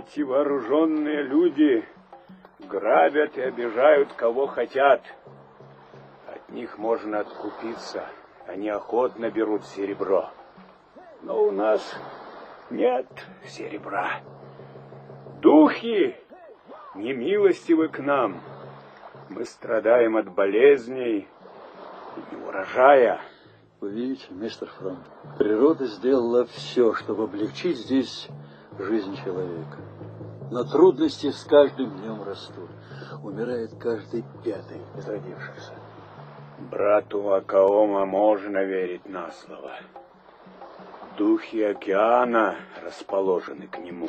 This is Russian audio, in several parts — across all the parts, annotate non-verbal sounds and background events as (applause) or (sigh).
Эти вооруженные люди грабят и обижают кого хотят. От них можно откупиться. Они охотно берут серебро. Но у нас нет серебра. Духи не милостивы к нам. Мы страдаем от болезней и урожая. Вы видите, мистер Фром, природа сделала все, чтобы облегчить здесь жизнь человека. Но трудности с каждым днем растут. Умирает каждый пятый из родившихся. Брату Акаома можно верить на слово. Духи океана расположены к нему.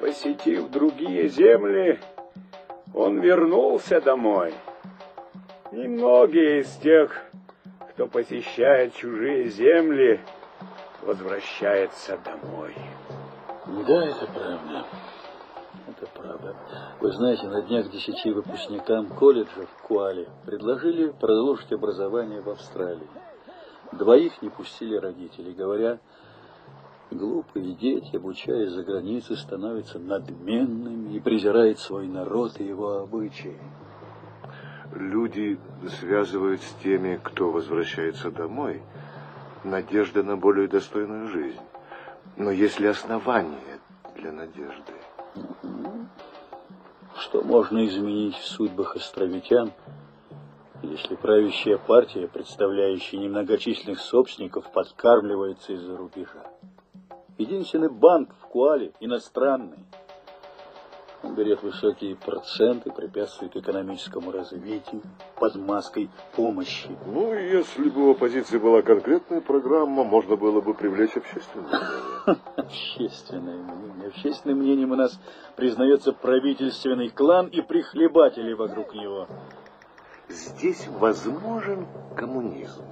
Посетив другие земли, он вернулся домой. Немногие из тех, кто посещает чужие земли, возвращается домой. Да, это правда. Это правда. Вы знаете, на днях десяти выпускникам колледжа в Куале предложили продолжить образование в Австралии. Двоих не пустили родители, говоря, глупые дети, обучаясь за границей, становятся надменными и презирают свой народ и его обычаи. Люди связывают с теми, кто возвращается домой, надежда на более достойную жизнь. Но есть ли основания для надежды? Что можно изменить в судьбах островитян, если правящая партия, представляющая немногочисленных собственников, подкармливается из-за рубежа? Единственный банк в Куале иностранный. Он берет высокие проценты, препятствует экономическому развитию под маской помощи. Ну, если бы у оппозиции была конкретная программа, можно было бы привлечь общественное мнение. (laughs) Общественное мнение. Общественным мнением у нас признается правительственный клан и прихлебатели вокруг него. Здесь возможен коммунизм.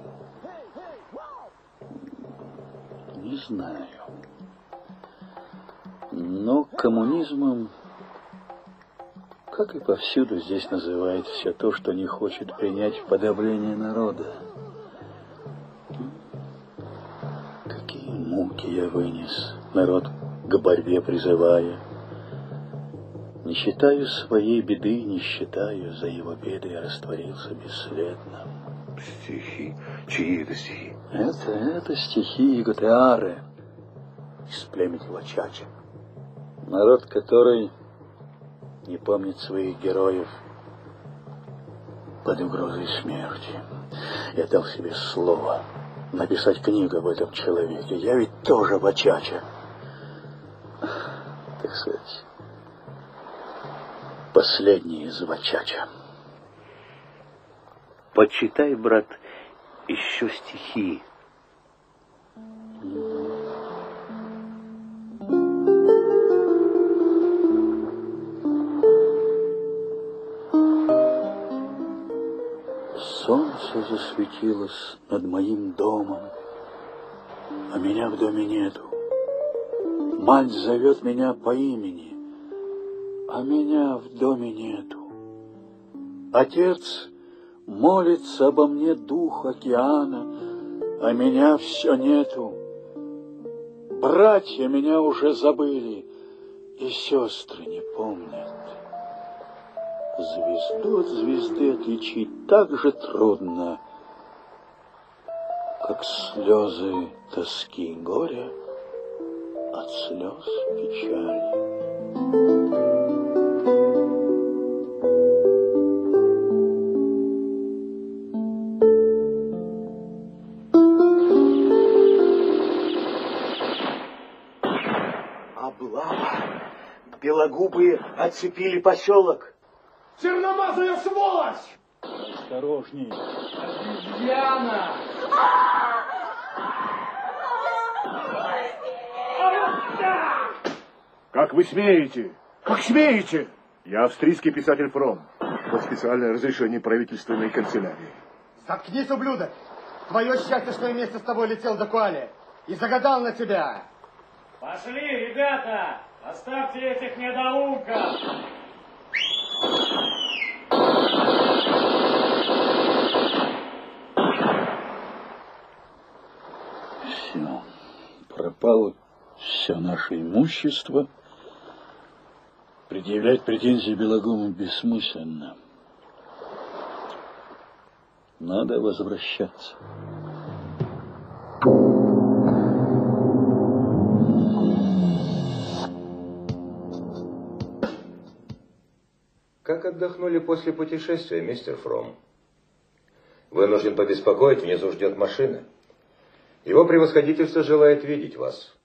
Не знаю. Но коммунизмом как и повсюду здесь называют все то, что не хочет принять в подавление народа. Какие муки я вынес, народ к борьбе призывая. Не считаю своей беды, не считаю, за его беды я растворился бесследно. Стихи? Чьи это стихи? Это, это стихи Иготеары из племени Лачача. Народ, который не помнит своих героев под угрозой смерти. Я дал себе слово написать книгу об этом человеке. Я ведь тоже Бачача. Так сказать, последний из Бачача. Почитай, брат, еще стихи. Солнце засветилось над моим домом, а меня в доме нету. Мать зовет меня по имени, а меня в доме нету. Отец молится обо мне дух океана, а меня все нету. Братья меня уже забыли, и сестры не помнят. Звезду от звезды отличить так же трудно, как слезы тоски и горя от слез печали. Облава! Белогубые оцепили поселок. Черномазая сволочь! Осторожней. Яна! Как вы смеете? Как смеете? Я австрийский писатель Фром. По специальное разрешение правительственной канцелярии. Заткнись, ублюдок! Твое счастье, что я вместе с тобой летел до Куали и загадал на тебя! Пошли, ребята! Оставьте этих недоумков! Все. Пропало все наше имущество, Предъявлять претензии Белогуму бессмысленно. Надо возвращаться. Как отдохнули после путешествия, мистер Фром? Вынужден побеспокоить, внизу ждет машина. Его превосходительство желает видеть вас.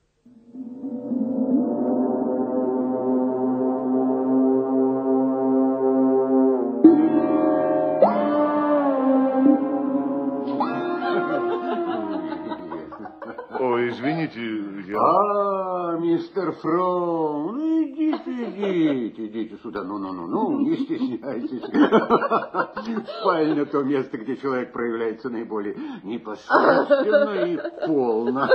Извините, я... А, мистер Фром, ну идите, идите, идите сюда, ну-ну-ну-ну, не стесняйтесь. Спальня то место, где человек проявляется наиболее непосредственно и полно.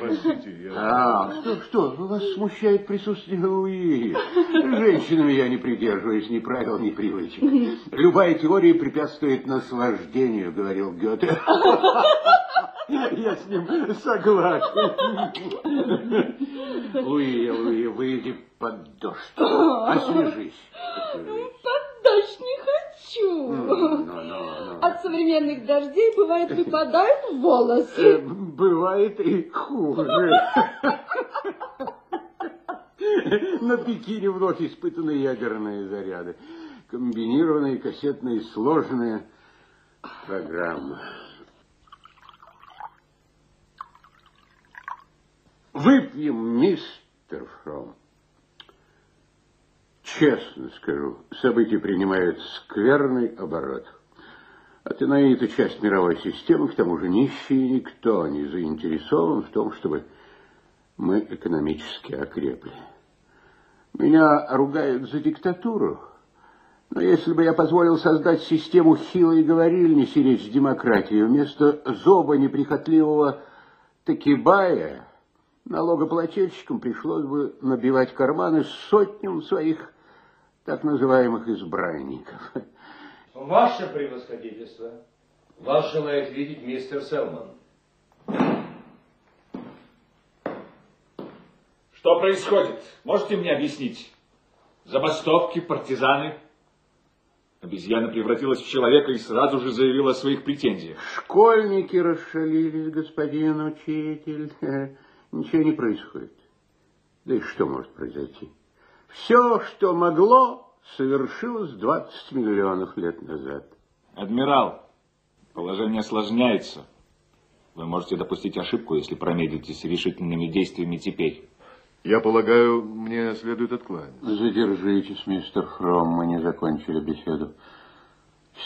Простите, я... А, что, что, вас смущает присутствие Луи? Женщинами я не придерживаюсь ни правил, ни привычек. Любая теория препятствует наслаждению, говорил Гёте. Я с ним согласен. Луи, Луи, выйди под дождь. Освежись. Под дождь не хочу. Ну, ну, ну. От современных дождей, бывает, выпадают Э, волосы. Бывает и хуже. На Пекине вновь испытаны ядерные заряды. Комбинированные, кассетные, сложные программы. Выпьем, мистер Фром. Честно скажу, события принимают скверный оборот. Атенаид – это часть мировой системы, к тому же нищие никто не заинтересован в том, чтобы мы экономически окрепли. Меня ругают за диктатуру, но если бы я позволил создать систему хилой говорильни сиречь демократии вместо зоба неприхотливого Такибая, налогоплательщикам пришлось бы набивать карманы сотням своих так называемых избранников. Ваше превосходительство. Вас желает видеть мистер Селман. Что происходит? Можете мне объяснить? Забастовки, партизаны? Обезьяна превратилась в человека и сразу же заявила о своих претензиях. Школьники расшалились, господин учитель. Ничего не происходит. Да и что может произойти? Все, что могло, совершилось 20 миллионов лет назад. Адмирал, положение осложняется. Вы можете допустить ошибку, если промедлите с решительными действиями теперь. Я полагаю, мне следует откланяться. Задержитесь, мистер Фром, мы не закончили беседу.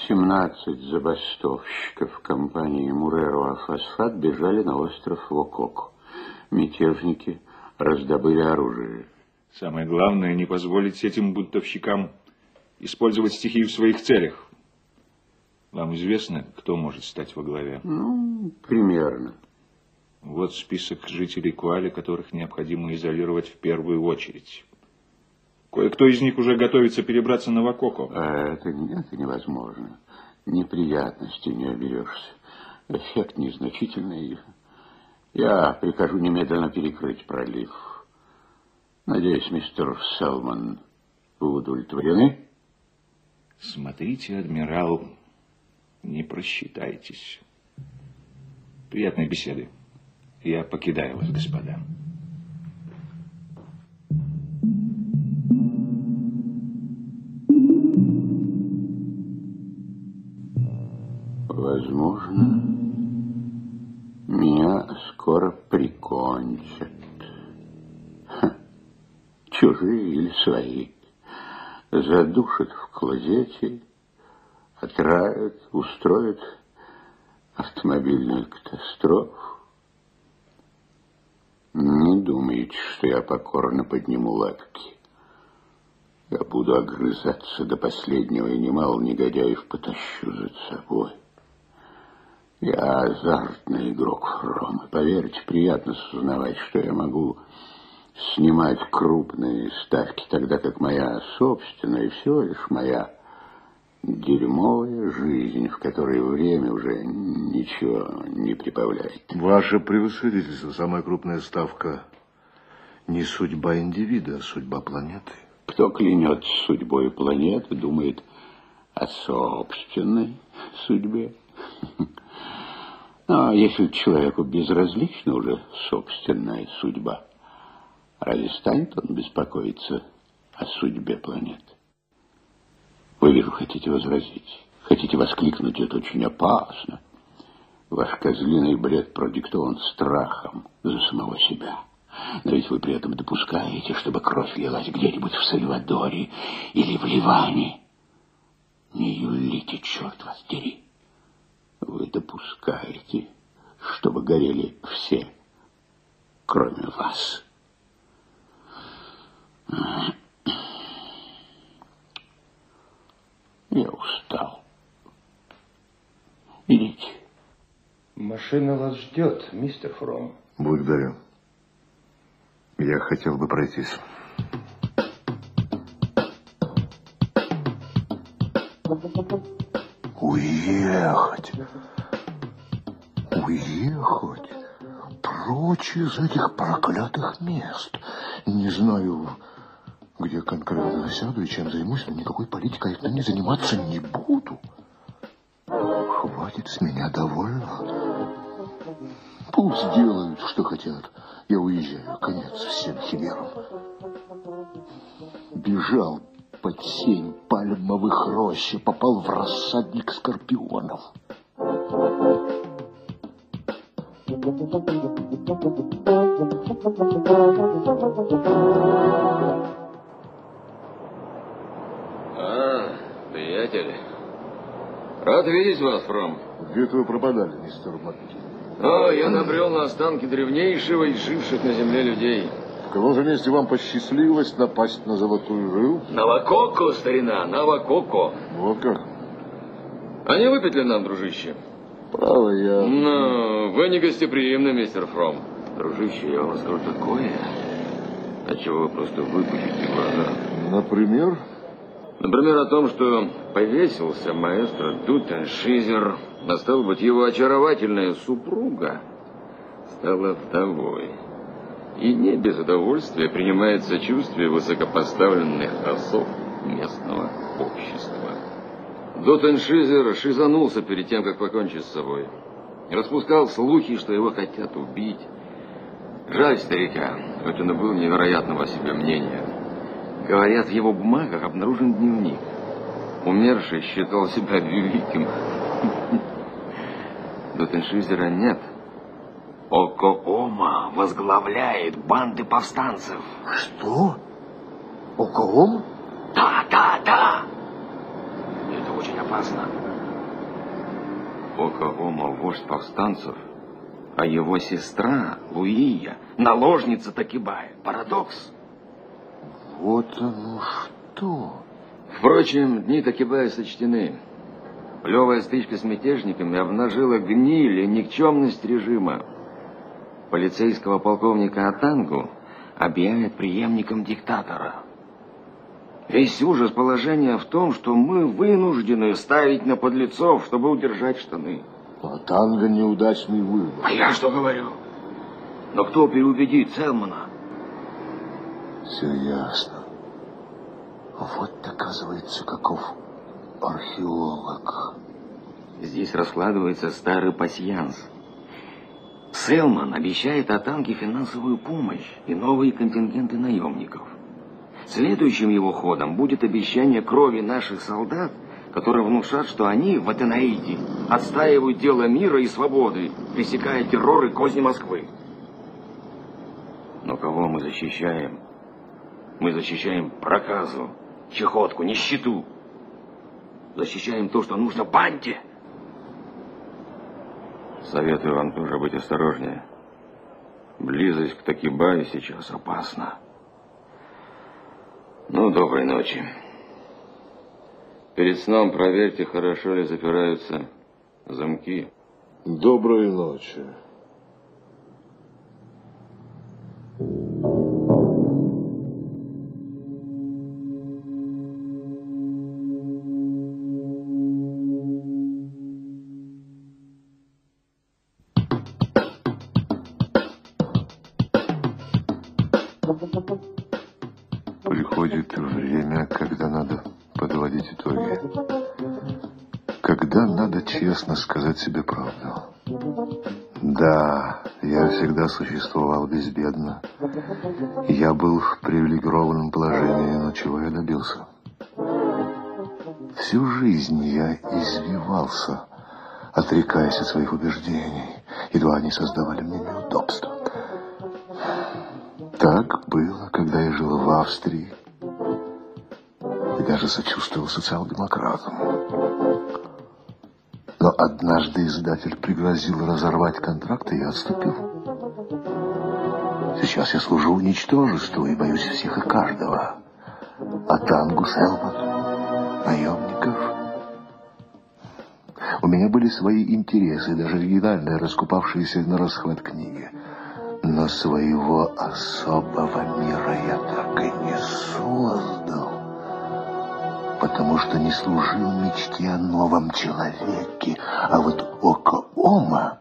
17 забастовщиков компании Муреро Фосфат бежали на остров Вококо. Мятежники раздобыли оружие. Самое главное, не позволить этим бунтовщикам использовать стихию в своих целях. Вам известно, кто может стать во главе? Ну, примерно. Вот список жителей Куали, которых необходимо изолировать в первую очередь. Кое-кто из них уже готовится перебраться на Вакоко. А это, это невозможно. Неприятностей не оберешься. Эффект незначительный. Я прикажу немедленно перекрыть пролив. Надеюсь, мистер Селман, вы удовлетворены? Смотрите, адмирал, не просчитайтесь. Приятной беседы. Я покидаю вас, господа. Возможно, меня скоро прикончат. Ха, чужие или свои. Задушат в клозете, отравят, устроят автомобильную катастрофу. Не думайте, что я покорно подниму лапки. Я буду огрызаться до последнего и немало негодяев потащу за собой. Я азартный игрок Фром, и поверьте, приятно сознавать, что я могу снимать крупные ставки, тогда как моя собственная всего лишь моя дерьмовая жизнь, в которой время уже ничего не прибавляет. Ваше превосходительство, самая крупная ставка не судьба индивида, а судьба планеты. Кто клянется судьбой планеты, думает о собственной судьбе. (laughs) А если человеку безразлична уже собственная судьба, разве станет он беспокоиться о судьбе планеты? Вы, вижу, хотите возразить, хотите воскликнуть, это очень опасно. Ваш козлиный бред продиктован страхом за самого себя. Но ведь вы при этом допускаете, чтобы кровь лилась где-нибудь в Сальвадоре или в Ливане. Не юлите, черт вас дери. Вы допускаете, чтобы горели все, кроме вас. Я устал. Идите. Машина вас ждет, мистер Фром. Благодарю. Я хотел бы пройтись. Уехать. Уехать. Прочь из этих проклятых мест. Не знаю, где конкретно сяду и чем займусь, но никакой политикой я не заниматься не буду. Хватит с меня довольно. Пусть делают, что хотят. Я уезжаю, конец всем химерам. Бежал под сень пальмовых рощ и попал в рассадник скорпионов. А, приятель. Рад видеть вас, Фром. Где-то вы пропадали, мистер Макки. О, я набрел на останки древнейшего из живших на земле людей. Каком же месте вам посчастливилось напасть на золотую жилу? Навакоко, старина, Навакоко. Вот как? А не выпить ли нам, дружище? Право, я... Ну, вы не гостеприимны, мистер Фром. Дружище, я вам скажу такое, от чего вы просто выпустите глаза. Например? Например, о том, что повесился маэстро Дутен Шизер, а стало быть, его очаровательная супруга стала вдовой. И не без удовольствия принимает сочувствие высокопоставленных особ местного общества. Дутен Шизер шизанулся перед тем, как покончить с собой. Распускал слухи, что его хотят убить. Жаль старика, хоть он и был невероятного о себе мнения. Говорят, в его бумагах обнаружен дневник. Умерший считал себя (laughs) великим. Дотеншизера нет. Окоома возглавляет банды повстанцев. Что? Окоома? Да, да, да. Это очень опасно. Окоома вождь повстанцев, а его сестра Луия наложница Такибая. Парадокс. Вот оно что. Впрочем, дни Такибая сочтены. Плевая стычка с мятежниками обнажила гниль и никчемность режима. Полицейского полковника Атангу объявят преемником диктатора. Весь ужас положения в том, что мы вынуждены ставить на подлецов, чтобы удержать штаны. Атанга неудачный выбор. А я что говорю? Но кто переубедит Селмана? Все ясно. Вот, оказывается, каков археолог. Здесь раскладывается старый пасьянс. Селман обещает Атанге финансовую помощь и новые контингенты наемников. Следующим его ходом будет обещание крови наших солдат, которые внушат, что они в Атенаиде отстаивают дело мира и свободы, пресекая террор и козни Москвы. Но кого мы защищаем? Мы защищаем проказу, чехотку, нищету. Защищаем то, что нужно банде. Советую вам тоже быть осторожнее. Близость к Такибае сейчас опасна. Ну, доброй ночи. Перед сном проверьте, хорошо ли запираются замки. Доброй ночи. Когда надо честно сказать себе правду. Да, я всегда существовал безбедно. Я был в привилегированном положении, но чего я добился? Всю жизнь я извивался, отрекаясь от своих убеждений. Едва они создавали мне неудобства. Так было, когда я жил в Австрии. И даже сочувствовал социал-демократам. Однажды издатель пригрозил разорвать контракт, и я отступил. Сейчас я служу уничтожеству и боюсь всех и каждого. От Ангус Элман, наемников. У меня были свои интересы, даже оригинальные, раскупавшиеся на расхват книги. Но своего особого мира я так и не создал потому что не служил мечте о новом человеке. А вот Око Ома,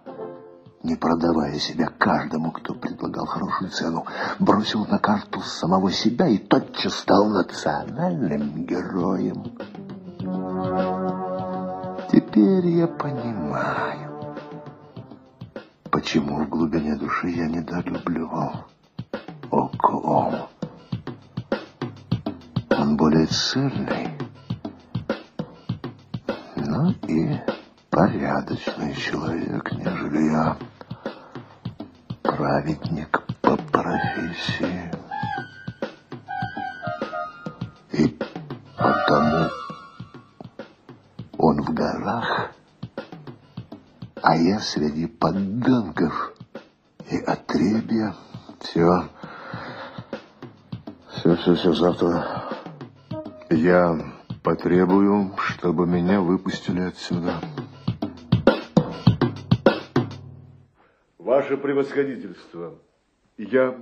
не продавая себя каждому, кто предлагал хорошую цену, бросил на карту самого себя и тотчас стал национальным героем. Теперь я понимаю, почему в глубине души я недолюбливал Око Ома. Он более цельный, и порядочный человек, нежели я. Праведник по профессии. И потому он в горах, а я среди подданков и отребья. Все, все, все, все, завтра я потребую, чтобы меня выпустили отсюда. Ваше превосходительство, я